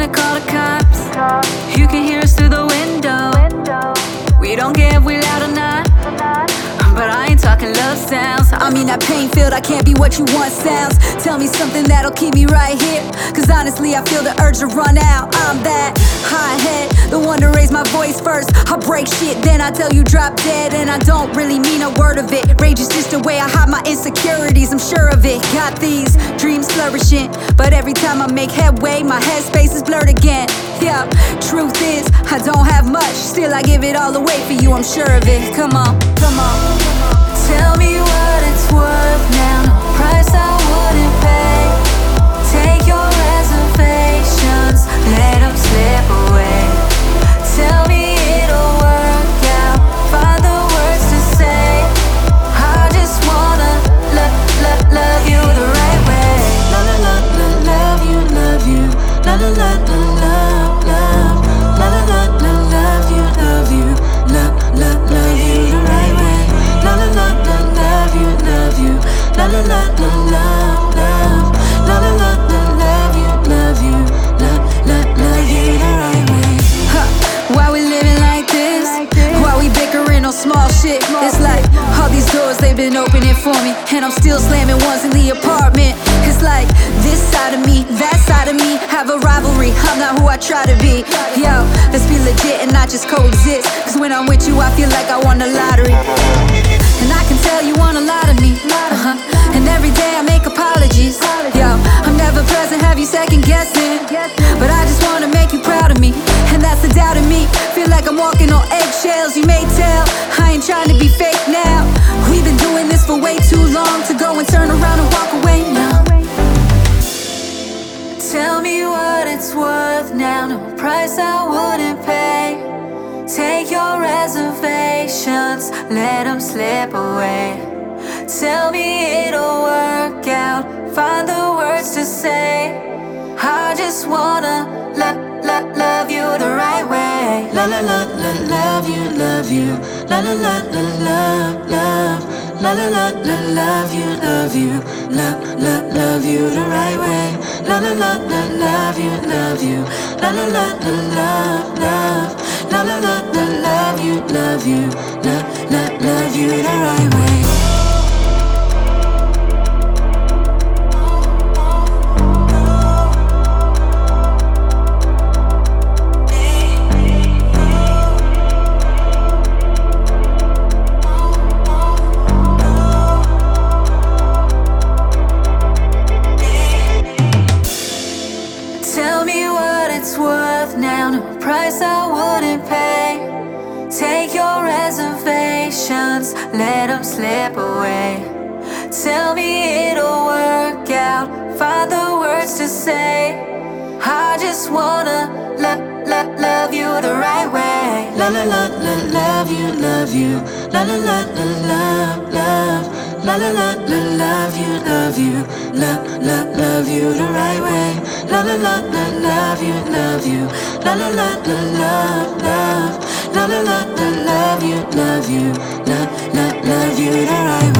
gonna call the cops. That pain filled, I can't be what you want sounds. Tell me something that'll keep me right here. Cause honestly, I feel the urge to run out. I'm that high head, the one to raise my voice first. I break shit, then I tell you drop dead. And I don't really mean a word of it. Rage is just the way I hide my insecurities, I'm sure of it. Got these dreams flourishing, but every time I make headway, my headspace is blurred again. Yeah, truth is, I don't have much. Still, I give it all away for you, I'm sure of it. Come on, come on. Tell me what it's worth now. Doors they've been opening for me, and I'm still slamming ones in the apartment. It's like this side of me, that side of me have a rivalry. I'm not who I try to be. Yo, let's be legit and not just coexist. Cause when I'm with you, I feel like I won the lottery. And I can tell you want a lot of me. Uh-huh. Let them slip away. Tell me it'll work out. Find the words to say. I just wanna love, love, love you the right way. La la la la, love you, love you. La la la la, love, love. La la la la, love you, love you. Love, love, love you the right way. La la la la, love you, love you. La la la la, love, love. La la la la, love you, love you. Love, love, you the right way. Tell me what it's worth now. No price I wouldn't pay. Take reservations, let them slip away. Tell me it'll work out. Find the words to say. I just wanna love, love, love you the right way. La la la la, love you, love you. La la la la, love, love. La la la la, love you, love you. Love, love, love you the right way. La la la la, love you, love you. La la la la, love, love. La la la love you, love you. Love, love, love you the right